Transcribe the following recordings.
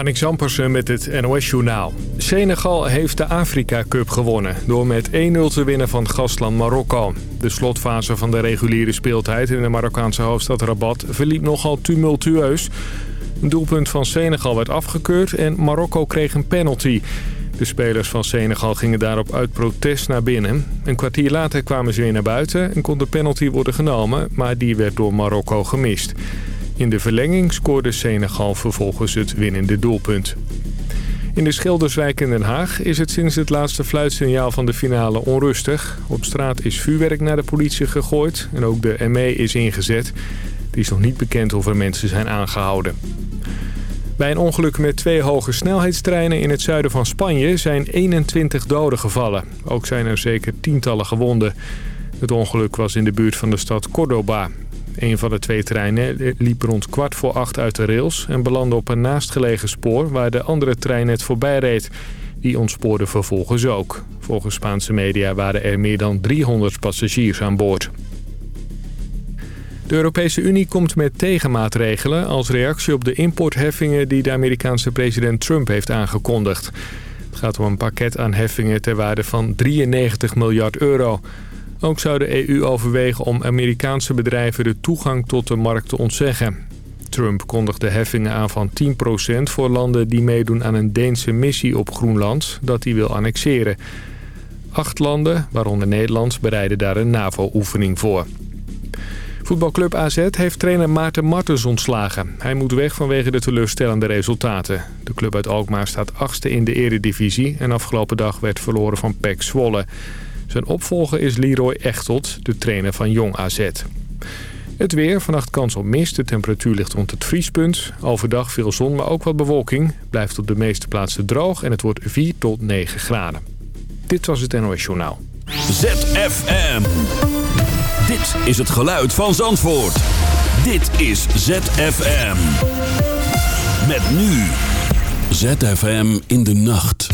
Annick Zampersen met het NOS-journaal. Senegal heeft de Afrika Cup gewonnen... door met 1-0 te winnen van gastland Marokko. De slotfase van de reguliere speeltijd in de Marokkaanse hoofdstad Rabat... verliep nogal tumultueus. Een doelpunt van Senegal werd afgekeurd en Marokko kreeg een penalty. De spelers van Senegal gingen daarop uit protest naar binnen. Een kwartier later kwamen ze weer naar buiten en kon de penalty worden genomen... maar die werd door Marokko gemist. In de verlenging scoorde Senegal vervolgens het winnende doelpunt. In de Schilderswijk in Den Haag is het sinds het laatste fluitsignaal van de finale onrustig. Op straat is vuurwerk naar de politie gegooid en ook de ME is ingezet. Het is nog niet bekend of er mensen zijn aangehouden. Bij een ongeluk met twee hoge snelheidstreinen in het zuiden van Spanje zijn 21 doden gevallen. Ook zijn er zeker tientallen gewonden. Het ongeluk was in de buurt van de stad Cordoba. Een van de twee treinen liep rond kwart voor acht uit de rails... en belandde op een naastgelegen spoor waar de andere trein net voorbij reed. Die ontspoorde vervolgens ook. Volgens Spaanse media waren er meer dan 300 passagiers aan boord. De Europese Unie komt met tegenmaatregelen als reactie op de importheffingen die de Amerikaanse president Trump heeft aangekondigd. Het gaat om een pakket aan heffingen ter waarde van 93 miljard euro. Ook zou de EU overwegen om Amerikaanse bedrijven de toegang tot de markt te ontzeggen. Trump kondigde heffingen aan van 10% voor landen die meedoen aan een Deense missie op Groenland dat hij wil annexeren. Acht landen, waaronder Nederland, bereiden daar een NAVO-oefening voor. Voetbalclub AZ heeft trainer Maarten Martens ontslagen. Hij moet weg vanwege de teleurstellende resultaten. De club uit Alkmaar staat achtste in de eredivisie... en afgelopen dag werd verloren van PEC Zwolle. Zijn opvolger is Leroy Echtelt, de trainer van Jong AZ. Het weer, vannacht kans op mist. De temperatuur ligt rond het vriespunt. Overdag veel zon, maar ook wat bewolking. Blijft op de meeste plaatsen droog en het wordt 4 tot 9 graden. Dit was het NOS Journaal. ZFM. Dit is het geluid van Zandvoort. Dit is ZFM. Met nu. ZFM in de nacht.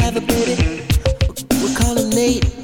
have a baby. We're calling Nate.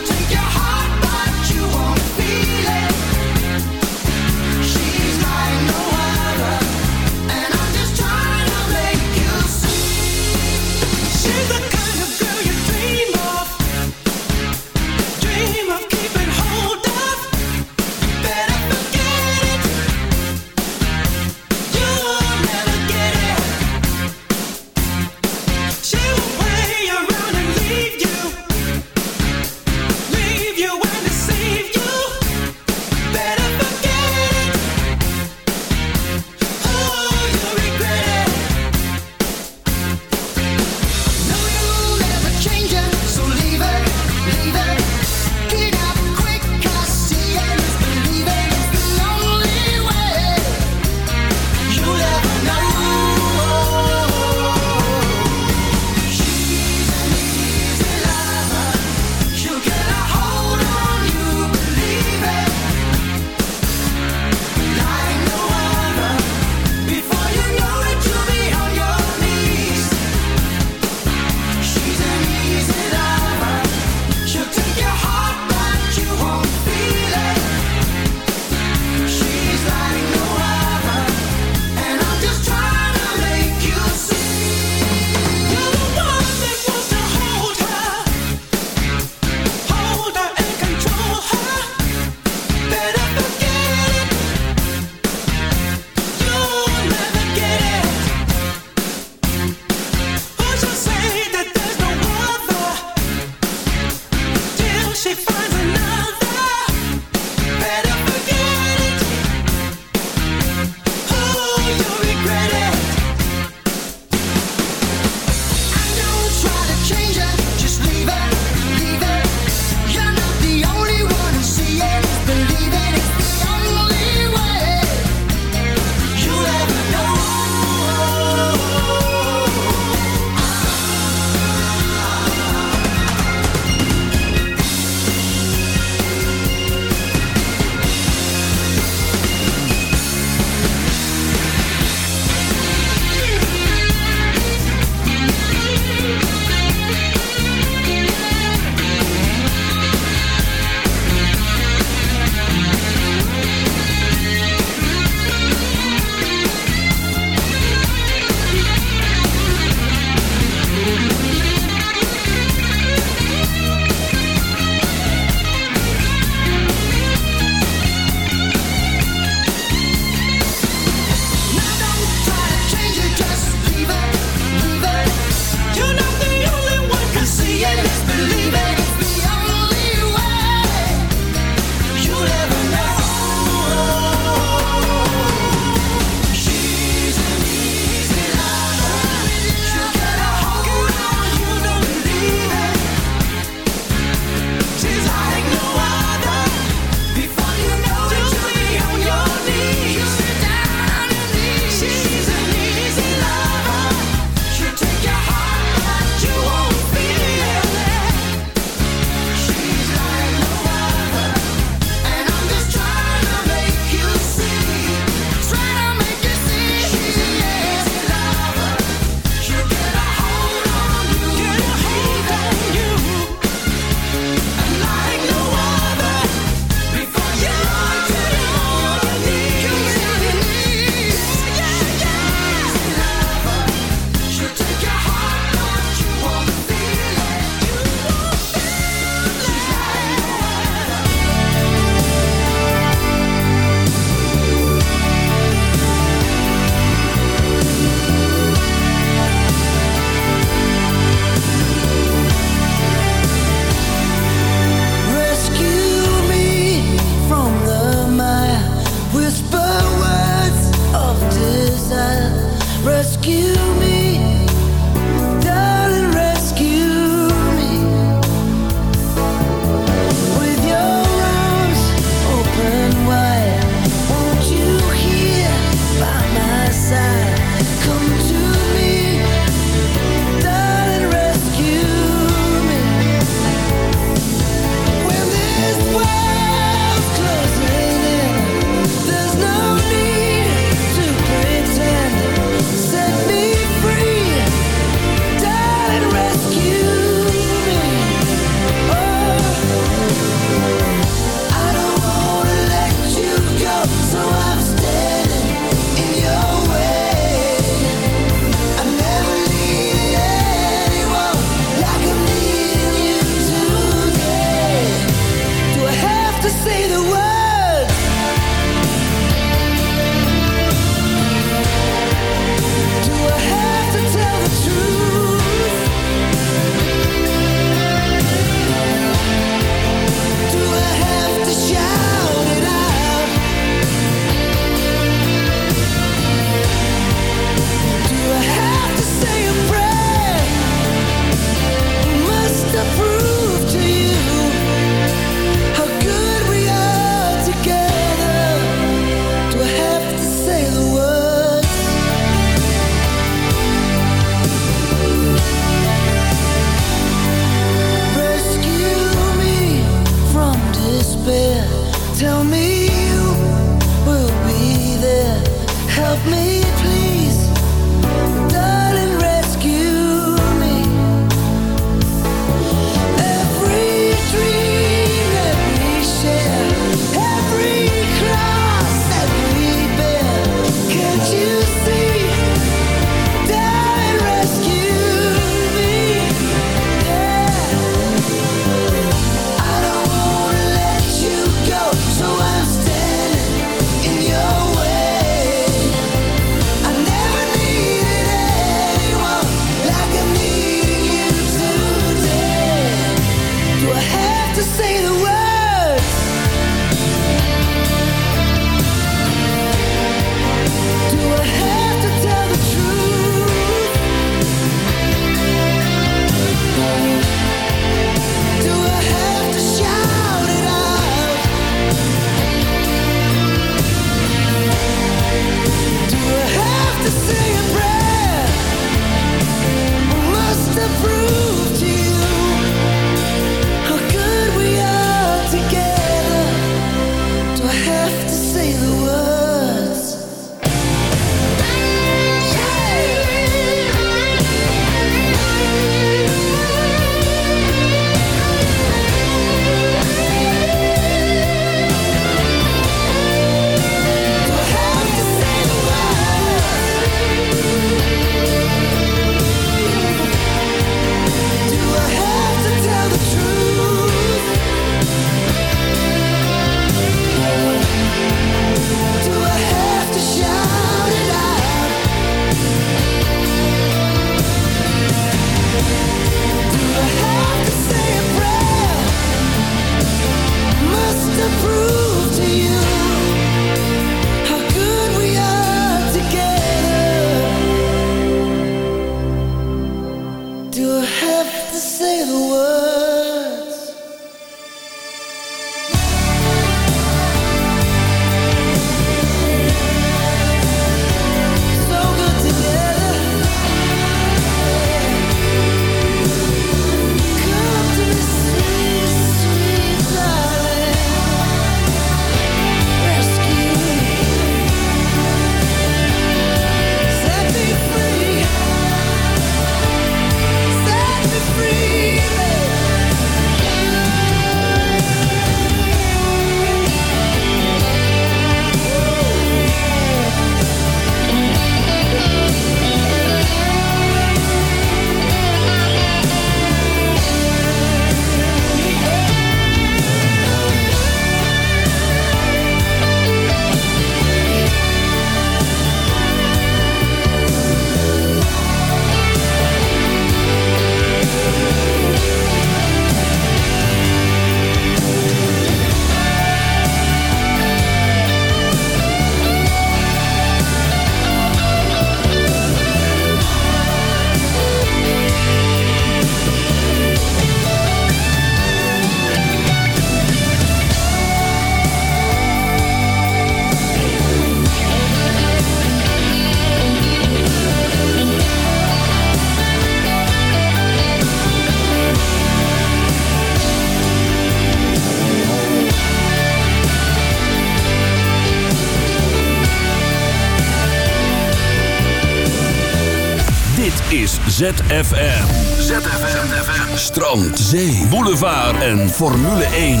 ZFM. ZFM. ZFM. Strand, zee, boulevard en Formule 1.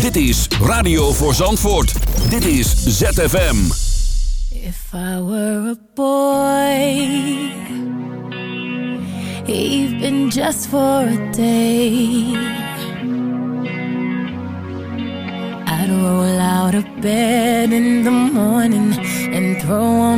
Dit is Radio voor Zandvoort. Dit is ZFM. If I were a boy, even just for a day, I'd roll out of bed in the morning and throw on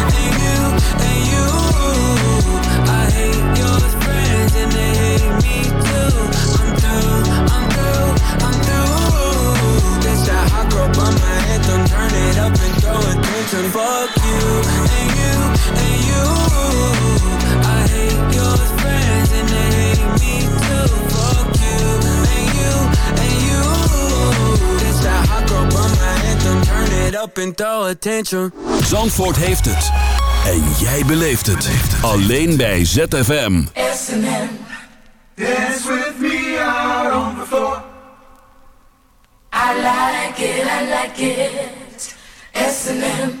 Fuck you and you and you. I hate your friends and they hate me too. Fuck you and you and you. This that hot girl bummer anthem. Turn it up and throw attention. Zandvoort heeft het. En jij beleeft het. Alleen bij ZFM. S&M. Dance with me out on the floor. I like it, I like it. S&M.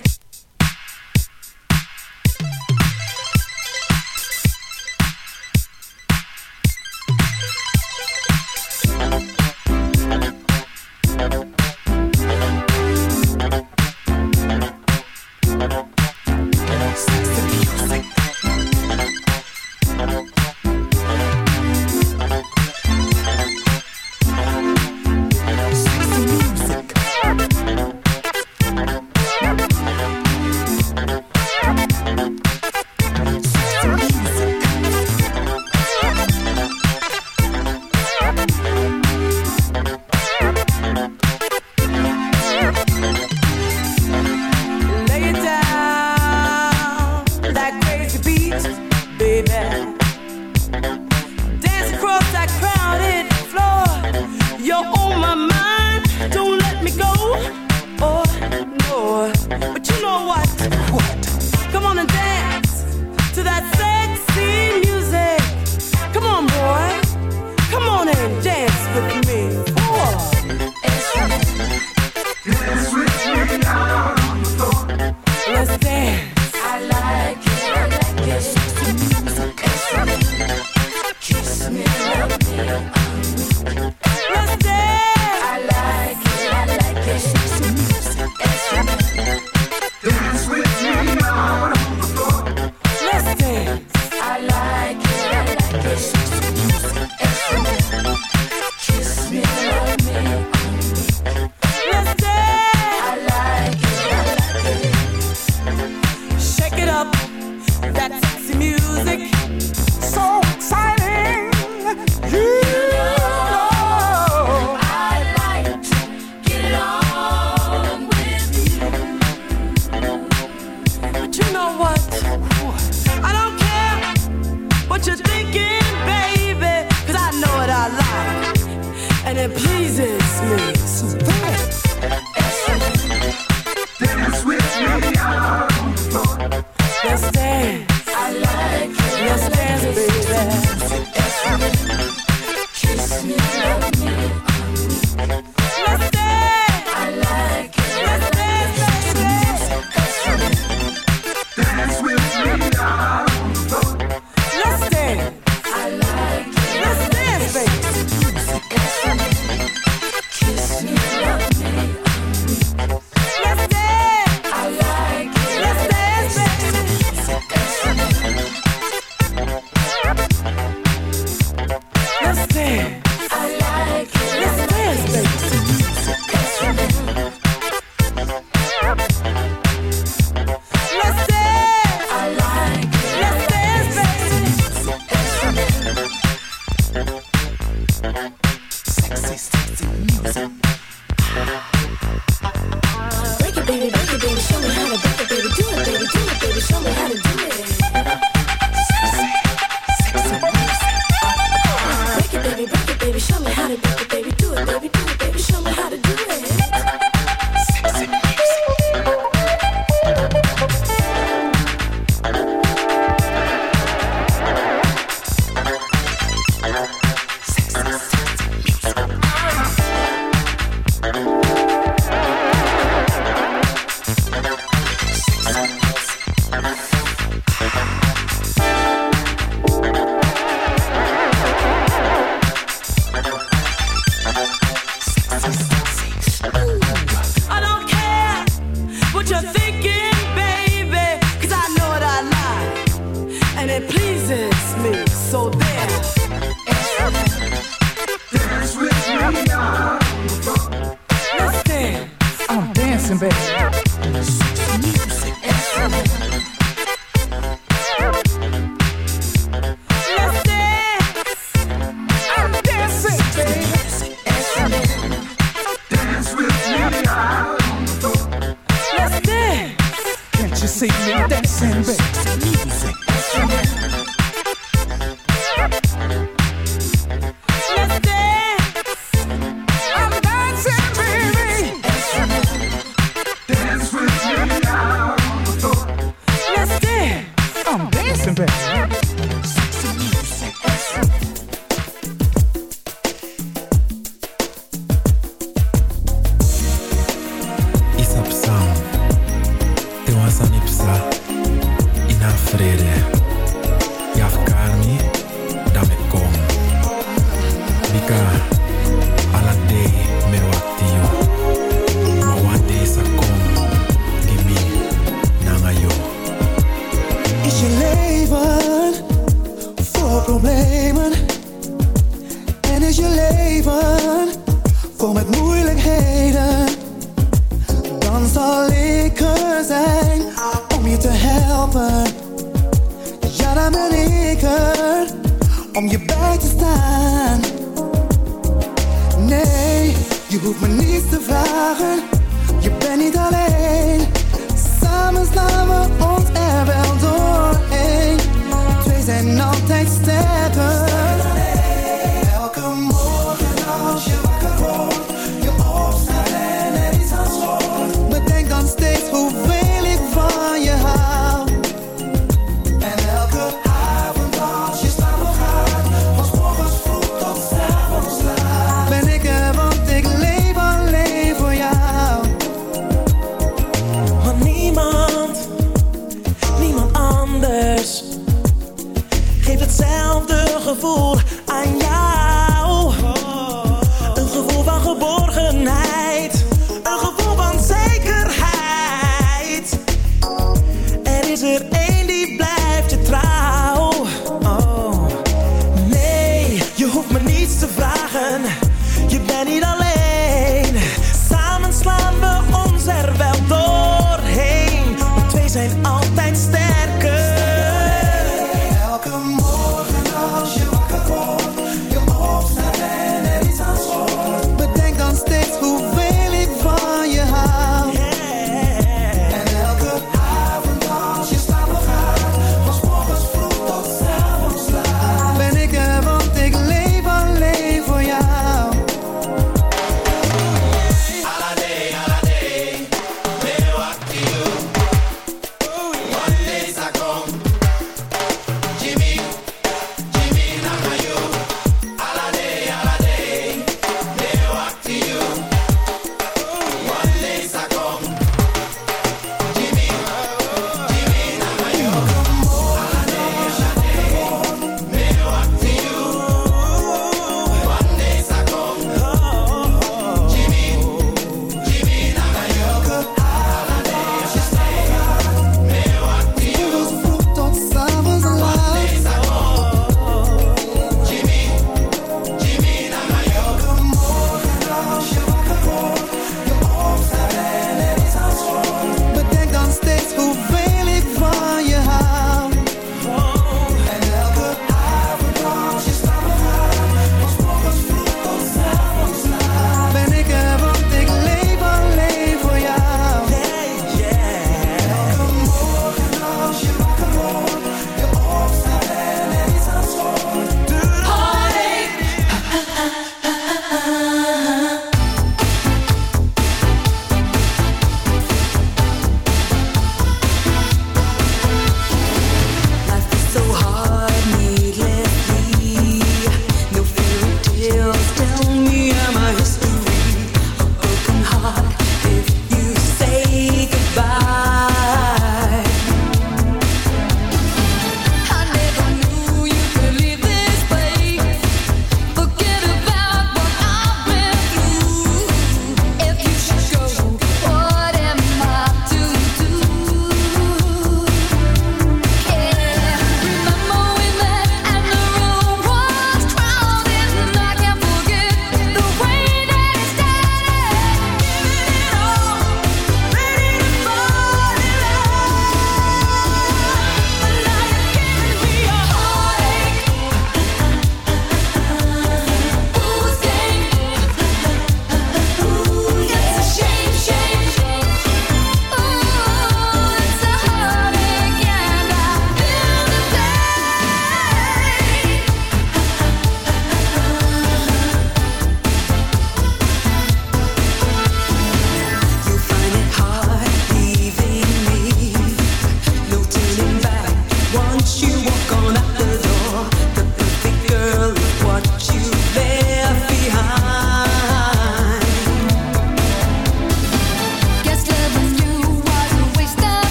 Me dancing, baby? Gevoel aan jou.